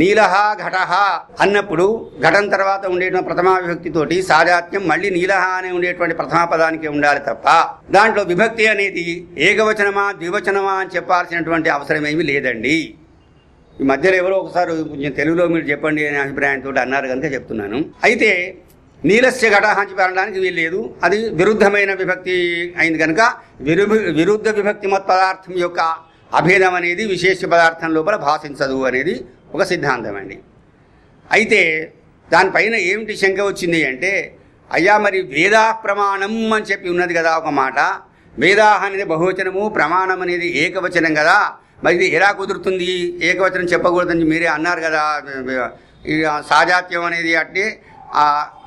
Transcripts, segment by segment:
నీలహ ఘటహ అన్నప్పుడు ఘటం తర్వాత ఉండేటువంటి ప్రథమా విభక్తితోటి సాజాత్యం మళ్ళీ నీలహ అనే ఉండేటువంటి ప్రథమా పదానికి ఉండాలి తప్ప దాంట్లో విభక్తి అనేది ఏకవచనమా ద్వివచనమా అని చెప్పాల్సినటువంటి అవసరం ఏమీ లేదండి. ఈ మధ్యలో ఎవరో ఒకసారి కొంచెం తెలుగులో మీరు చెప్పండి అనే అభిప్రాయంతో అన్నారు కనుక చెప్తున్నాను. అయితే నీలస్య ఘటహ అని చెప్పడానికి వీలు లేదు. అది విరుద్ధమైన విభక్తి అయింది కనుక విరు విరుద్ధ విభక్తి మత్ పదార్థం యొక్క అభేదం అనేది విశేష పదార్థం లోపల భాషించదు అనేది ఒక సిద్ధాంతం అండి అయితే దానిపైన ఏమిటి శంక వచ్చింది అంటే అయ్యా మరి వేదా ప్రమాణం అని చెప్పి ఉన్నది కదా ఒక మాట. వేదా అనేది బహువచనము ప్రమాణం అనేది ఏకవచనం కదా. మరి ఇది ఎలా కుదురుతుంది? ఏకవచనం చెప్పకూడదని మీరే అన్నారు కదా. సాజాత్యం అనేది అంటే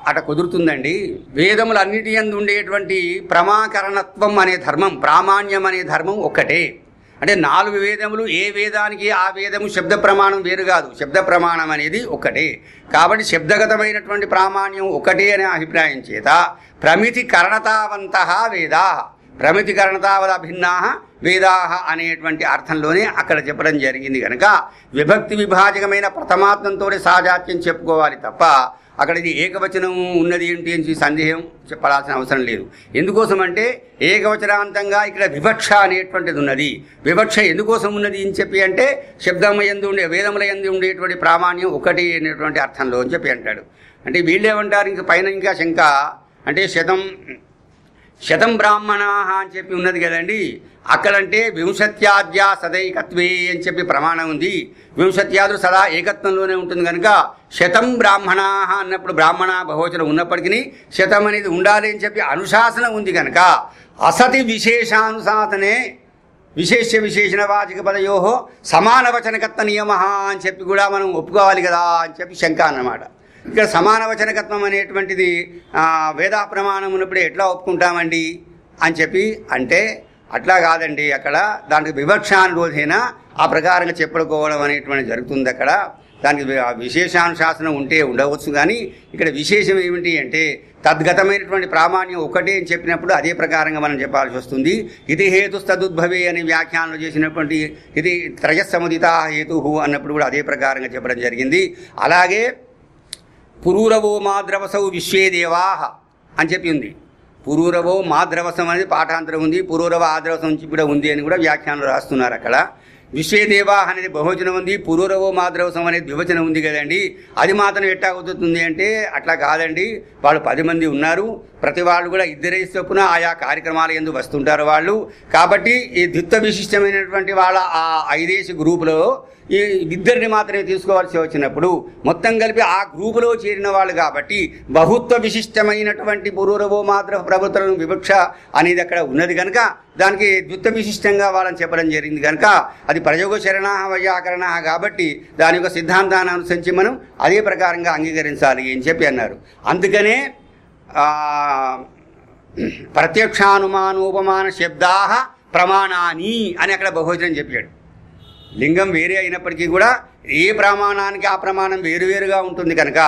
అట కుదురుతుందండి. వేదములన్నిటి ఎందు ఉండేటువంటి ప్రమాకరణత్వం అనే ధర్మం ప్రామాణ్యం అనే ధర్మం ఒక్కటే. అంటే నాలుగు వేదములు ఏ వేదానికి ఆ వేదము శబ్ద ప్రమాణం వేరు కాదు. శబ్ద ప్రమాణం అనేది ఒక్కటే కాబట్టి శబ్దగతమైనటువంటి ప్రామాణ్యం ఒకటే అనే అభిప్రాయం చేత ప్రమితి కరణతావంత వేదా. ప్రమితి కరణతావద భిన్నా వేదా అనేటువంటి అర్థంలోనే అక్కడ చెప్పడం జరిగింది కనుక విభక్తి విభాజకమైన ప్రథమాత్మంతో సాజాత్యం చెప్పుకోవాలి తప్ప అక్కడ ఇది ఏకవచనం ఉన్నది ఏంటి అని సందేహం చెప్పాల్సిన అవసరం లేదు. ఎందుకోసం అంటే ఏకవచనాంతంగా ఇక్కడ వివక్ష అనేటువంటిది ఉన్నది. వివక్ష ఎందుకోసం ఉన్నది అని చెప్పి అంటే శబ్దం ఎందు ఉండే వేదముల ఎందు ఉండేటువంటి ప్రామాణ్యం ఒకటి అనేటువంటి అర్థంలో అని చెప్పి అంటాడు. అంటే వీళ్ళేమంటారు ఇంక పైన ఇంకా శంక అంటే శతం శతం బ్రాహ్మణా అని చెప్పి ఉన్నది కదండి. అక్కడంటే వింశత్యాద్య సదైకత్వే అని చెప్పి ప్రమాణం ఉంది. వింశత్యాదులు సదా ఏకత్వంలోనే ఉంటుంది కనుక శతం బ్రాహ్మణా అన్నప్పుడు బ్రాహ్మణ బహోచనం ఉన్నప్పటికీ శతం అనేది ఉండాలి అని చెప్పి అనుశాసన ఉంది కనుక అసతి విశేషానుశాసనే విశేష విశేషణ వాచక పదయో సమాన వచనకత్వ నియమ అని చెప్పి కూడా మనం ఒప్పుకోవాలి కదా అని చెప్పి శంక అన్నమాట. ఇక్కడ సమాన వచనకత్వం అనేటువంటిది వేదా ప్రమాణం ఉన్నప్పుడు ఎట్లా ఒప్పుకుంటామండి? అని చెప్పి అంటే అట్లా కాదండి. అక్కడ దానికి వివక్షానురోధైన ఆ ప్రకారంగా చెప్పుకోవడం అనేటువంటి జరుగుతుంది అక్కడ. దానికి విశేషానుశాసనం ఉంటే ఉండవచ్చు కానీ ఇక్కడ విశేషం ఏమిటి అంటే తద్గతమైనటువంటి ప్రామాణ్యం ఒకటే అని చెప్పినప్పుడు అదే ప్రకారంగా మనం చెప్పాల్సి వస్తుంది. ఇది హేతుస్తదుద్భవే అని వ్యాఖ్యానాలు చేసినటువంటి ఇది త్రయస్సముదిత హేతు అన్నప్పుడు కూడా అదే ప్రకారంగా చెప్పడం జరిగింది. అలాగే పురూరవో మాద్రవసౌ విశ్వే దేవాహ అని చెప్పి ఉంది. పురూరవో మాద్రవసం అనేది పాఠాంతరం ఉంది. పురూరవ ఆద్రవసం నుంచి కూడా ఉంది అని కూడా వ్యాఖ్యానం రాస్తున్నారు అక్కడ. విశ్వే దేవాహ అనేది బహువచనం ఉంది. పురూరవో మాద్రవసం అనేది ద్వివచనం ఉంది కదండి. అది మాత్రం ఎట్టా కుదురుతుంది అంటే అట్లా కాదండి. వాళ్ళు పది మంది ఉన్నారు. ప్రతి వాళ్ళు కూడా ఇద్దరే చొప్పున ఆయా కార్యక్రమాల ఎందు వస్తుంటారు వాళ్ళు. కాబట్టి ఈ ద్విత్వ విశిష్టమైనటువంటి వాళ్ళ ఆ ఐదేసి గ్రూపులో ఈ ఇద్దరిని మాత్రమే తీసుకోవాల్సి వచ్చినప్పుడు మొత్తం కలిపి ఆ గ్రూపులో చేరిన వాళ్ళు కాబట్టి బహుత్వ విశిష్టమైనటువంటి బురూరవో మాత్ర ప్రభుత్వం వివక్ష అనేది అక్కడ ఉన్నది కనుక దానికి ద్విత్వ విశిష్టంగా వాళ్ళని చెప్పడం జరిగింది కనుక అది ప్రయోగ శరణ వైయాకరణ కాబట్టి దాని యొక్క సిద్ధాంతాన్ని అనుసరించి మనం అదే ప్రకారంగా అంగీకరించాలి అని చెప్పి అన్నారు. అందుకనే ప్రత్యక్షానుమానోపమాన శబ్దా ప్రమాణాని అని అక్కడ బహువచనం చెప్పాడు. లింగం వేరే అయినప్పటికీ కూడా ఏ ప్రమాణానికి ఆ ప్రమాణం వేరువేరుగా ఉంటుంది కనుక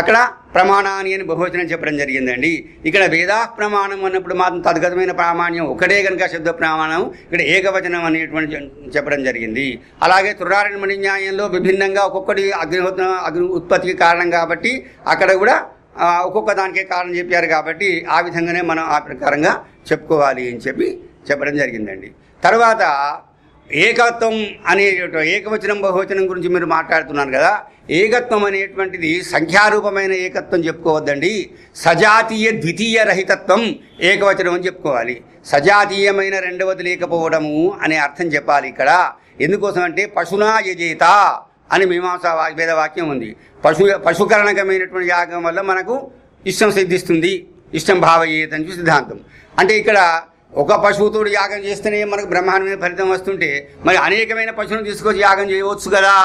అక్కడ ప్రమాణాన్ని అని బహువచనం చెప్పడం జరిగిందండి. ఇక్కడ వేదా ప్రమాణం అన్నప్పుడు మాత్రం తద్గతమైన ప్రామాణ్యం ఒకటే కనుక శబ్ద ప్రమాణం ఇక్కడ ఏకవచనం అనేటువంటి చెప్పడం జరిగింది. అలాగే తురారణమణి న్యాయంలో విభిన్నంగా ఒక్కొక్కటి అగ్నిహోత్ర అగ్ని ఉత్పత్తికి కారణం కాబట్టి అక్కడ కూడా ఒక్కొక్క దానికే కారణం చెప్పారు కాబట్టి ఆ విధంగానే మనం ఆ ప్రకారంగా చెప్పుకోవాలి అని చెప్పి చెప్పడం జరిగిందండి. తర్వాత ఏకత్వం అనే ఏకవచనం బహువచనం గురించి మీరు మాట్లాడుతున్నారు కదా ఏకత్వం అనేటువంటిది సంఖ్యారూపమైన ఏకత్వం చెప్పుకోవద్దండి. సజాతీయ ద్వితీయ రహితత్వం ఏకవచనం అని చెప్పుకోవాలి. సజాతీయమైన రెండవది లేకపోవడము అనే అర్థం చెప్పాలి ఇక్కడ. ఎందుకోసం అంటే పశునా యజేత అని మీమాంసా వా- వేద వాక్యం ఉంది. పశు పశుకరణకమైనటువంటి యాగం వల్ల మనకు ఇష్టం సిద్ధిస్తుంది. ఇష్టం భావయేత్ సిద్ధాంతం. అంటే ఇక్కడ ఒక పశువుతో యాగం చేస్తేనే మనకు బ్రహ్మాండమైన ఫలితం వస్తుంటే మరి అనేకమైన పశువులను తీసుకొచ్చి యాగం చేయవచ్చు కదా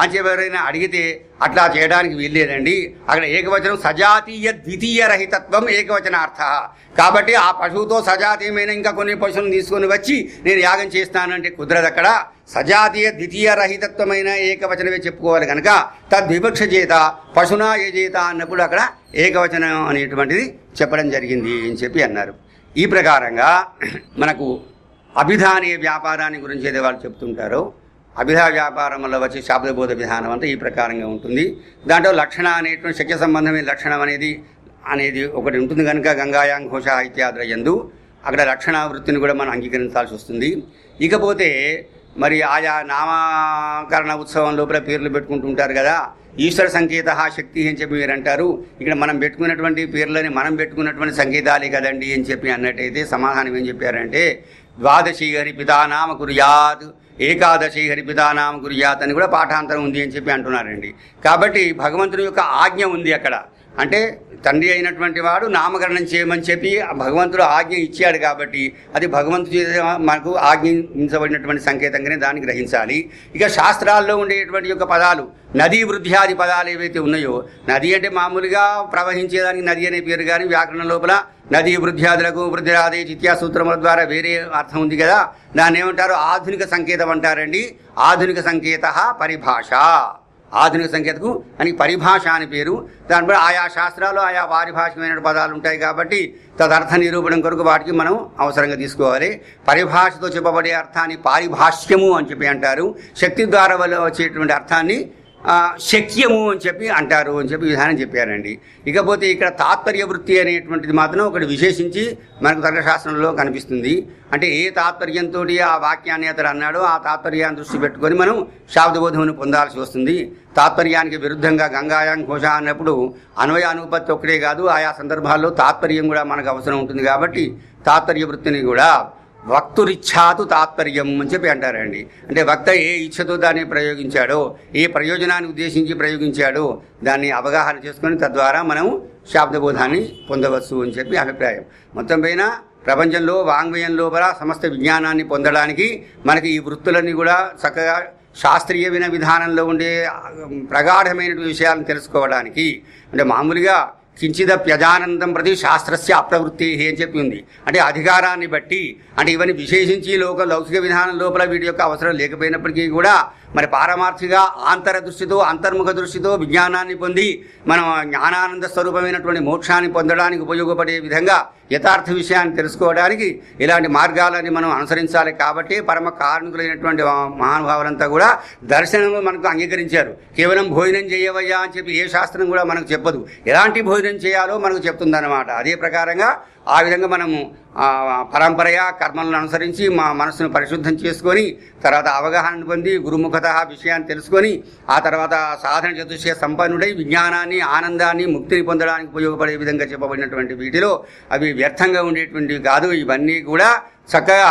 అని చెప్పి ఎవరైనా అడిగితే అట్లా చేయడానికి వీల్లేదండి. అక్కడ ఏకవచనం సజాతీయ ద్వితీయ రహితత్వం ఏకవచనార్థ. కాబట్టి ఆ పశువుతో సజాతీయమైన ఇంకా కొన్ని పశువులను తీసుకొని వచ్చి నేను యాగం చేస్తానంటే కుదరదు అక్కడ. సజాతీయ ద్వితీయ రహితత్వమైన ఏకవచనమే చెప్పుకోవాలి కనుక తద్వివక్ష చేత పశునా ఏ చేత అన్నప్పుడు అక్కడ ఏకవచనం అనేటువంటిది చెప్పడం జరిగింది అని చెప్పి అన్నారు. ఈ ప్రకారంగా మనకు అభిధానీయ వ్యాపారాన్ని గురించి ఏదో వాళ్ళు చెప్తుంటారో. అభిధా వ్యాపారం వల్ల వచ్చే శాబ్దబోధ విధానం అంతా ఈ ప్రకారంగా ఉంటుంది. దాంట్లో లక్షణ అనేటువంటి శక్య సంబంధమైన లక్షణం అనేది అనేది ఒకటి ఉంటుంది కనుక గంగాయాం ఘోష ఇత్యాదుల యందు. అక్కడ రక్షణ వృత్తిని కూడా మనం అంగీకరించాల్సి వస్తుంది. ఇకపోతే మరి ఆయా నామకరణ ఉత్సవం లోపల పేర్లు పెట్టుకుంటుంటారు కదా ఈశ్వర సంకేత శక్తి అని చెప్పి మీరు అంటారు ఇక్కడ మనం పెట్టుకున్నటువంటి పేర్లని మనం పెట్టుకున్నటువంటి సంకేతాలే కదండి అని చెప్పి అన్నట్టయితే సమాధానం ఏం చెప్పారంటే ద్వాదశి హరి పితానామ కుర్యాత్ ఏకాదశి హరి పితానామ కుర్యాత్ అని కూడా పాఠాంతరం ఉంది అని చెప్పి అంటున్నారండి. కాబట్టి భగవంతుని యొక్క ఆజ్ఞ ఉంది అక్కడ. అంటే తండ్రి అయినటువంటి వాడు నామకరణం చేయమని చెప్పి ఆ భగవంతుడు ఆజ్ఞ ఇచ్చాడు కాబట్టి అది భగవంతుడు మనకు ఆజ్ఞించబడినటువంటి సంకేతంగానే దాన్ని గ్రహించాలి. ఇక శాస్త్రాల్లో ఉండేటువంటి యొక్క పదాలు నదీ వృద్ధ్యాది పదాలు ఏవైతే ఉన్నాయో నది అంటే మామూలుగా ప్రవహించేదానికి నది అనే పేరు కానీ వ్యాకరణం లోపల నదీ వృద్ధ్యాదులకు వృద్ధిరాదే చిత్యా సూత్రముల ద్వారా వేరే అర్థం ఉంది కదా దాన్ని ఏమంటారు? ఆధునిక సంకేతం అంటారండి. ఆధునిక సంకేత పరిభాష. ఆధునిక సంకేతకు అని పరిభాష అని పేరు. దానిపై ఆయా శాస్త్రాలు ఆయా పారిభాషికమైన పదాలు ఉంటాయి కాబట్టి తదర్థ నిరూపణం కొరకు వాటికి మనం అవసరంగా తీసుకోవాలి. పరిభాషతో చెప్పబడే అర్థాన్ని పారిభాష్యము అని చెప్పి అంటారు. శక్తి ద్వారా వల్ల వచ్చేటువంటి అర్థాన్ని శక్యము అని చెప్పి అంటారు అని చెప్పి విధానం చెప్పారండి. ఇకపోతే ఇక్కడ తాత్పర్య వృత్తి అనేటువంటిది మాత్రం ఒకటి విశేషించి మనకు తర్కశాస్త్రంలో కనిపిస్తుంది. అంటే ఏ తాత్పర్యంతో ఆ వాక్యాన్ని అతడు అన్నాడో ఆ తాత్పర్యాన్ని దృష్టి పెట్టుకొని మనం శాబ్దబోధమును పొందాల్సి వస్తుంది. తాత్పర్యానికి విరుద్ధంగా గంగాయాం ఘోష అన్నప్పుడు అన్వయ అనుపత్తి ఒక్కటే కాదు ఆయా సందర్భాల్లో తాత్పర్యం కూడా మనకు అవసరం ఉంటుంది కాబట్టి తాత్పర్య వృత్తిని కూడా వక్తురిచ్ఛాతు తాత్పర్యం అని చెప్పి అంటారండి. అంటే వక్త ఏ ఇచ్ఛతో దాన్ని ప్రయోగించాడో ఏ ప్రయోజనాన్ని ఉద్దేశించి ప్రయోగించాడో దాన్ని అవగాహన చేసుకొని తద్వారా మనం శాబ్దబోధాన్ని పొందవచ్చు అని చెప్పి అభిప్రాయం. మొత్తం పైన ప్రపంచంలో వాంగ్మయం లోపల సమస్త విజ్ఞానాన్ని పొందడానికి మనకి ఈ వృత్తులన్నీ కూడా చక్కగా శాస్త్రీయమైన విధానంలో ఉండే ప్రగాఢమైనటువంటి ప్రగాఢమైన విషయాలను తెలుసుకోవడానికి అంటే మామూలుగా కించిదప్యజానందం ప్రతి శాస్త్రస్య అప్రవృత్తి అని చెప్పి ఉంది. అంటే అధికారాన్ని బట్టి అంటే ఇవన్నీ విశేషించి లోక లౌకిక విధానం లోపల వీటి యొక్క అవసరం లేకపోయినప్పటికీ కూడా మరి పారమార్థిగా ఆంతర దృష్టితో అంతర్ముఖ దృష్టితో విజ్ఞానాన్ని పొంది మనం జ్ఞానానంద స్వరూపమైనటువంటి మోక్షాన్ని పొందడానికి ఉపయోగపడే విధంగా యథార్థ విషయాన్ని తెలుసుకోవడానికి ఇలాంటి మార్గాలని మనం అనుసరించాలి కాబట్టి పరమ కారణకులైనటువంటి మహానుభావులంతా కూడా దర్శనము మనకు అంగీకరించారు. కేవలం భోజనం చేయవయ్యా అని చెప్పి ఏ శాస్త్రం కూడా మనకు చెప్పదు. ఎలాంటి భోజనం చేయాలో మనకు చెప్తుందన్నమాట. అదే ప్రకారంగా ఆ విధంగా మనము పరంపరయ కర్మలను అనుసరించి మా మనసును పరిశుద్ధం చేసుకొని తర్వాత అవగాహన పొంది గురుముఖత విషయాన్ని తెలుసుకొని ఆ తర్వాత సాధన చతుష్య సంపన్నుడై విజ్ఞానాన్ని ఆనందాన్ని ముక్తిని పొందడానికి ఉపయోగపడే విధంగా చెప్పబడినటువంటి వీటిలో అవి వ్యర్థంగా ఉండేటువంటివి కాదు. ఇవన్నీ కూడా చక్కగా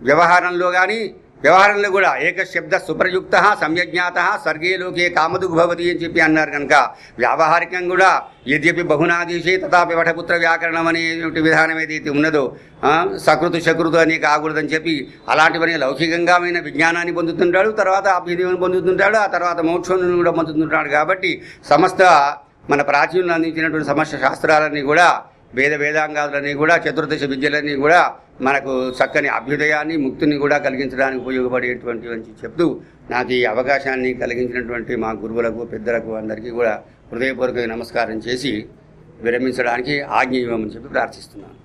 వ్యవహారంలో కానీ వ్యవహారంలో కూడా ఏక శబ్ద సుప్రయుక్త సమ్యజ్ఞాత స్వర్గీయలోకే కామదుగు భవతి అని చెప్పి అన్నారు కనుక వ్యావహారికం కూడా యద్యపి బహునాదీశే తథాపి వటపుత్ర వ్యాకరణం అనేటువంటి విధానం ఏదైతే ఉన్నదో సకృతు శకృతు అని కాకూడదని చెప్పి అలాంటివన్నీ లౌకికంగామైన విజ్ఞానాన్ని పొందుతుంటాడు తర్వాత అభ్యుదయం పొందుతుంటాడు ఆ తర్వాత మోక్షం కూడా పొందుతుంటాడు కాబట్టి సమస్త మన ప్రాచీనులు అందించినటువంటి సమస్త శాస్త్రాలన్నీ కూడా వేద వేదాంగాలన్నీ కూడా చతుర్దశ విద్యలన్నీ కూడా మనకు చక్కని అభ్యుదయాన్ని ముక్తిని కూడా కలిగించడానికి ఉపయోగపడేటువంటివి చెప్తూ నాకు ఈ అవకాశాన్ని కలిగించినటువంటి మా గురువులకు పెద్దలకు అందరికీ కూడా హృదయపూర్వక నమస్కారం చేసి విరమించడానికి ఆజ్ఞ ఇవ్వమని చెప్పి ప్రార్థిస్తున్నాను.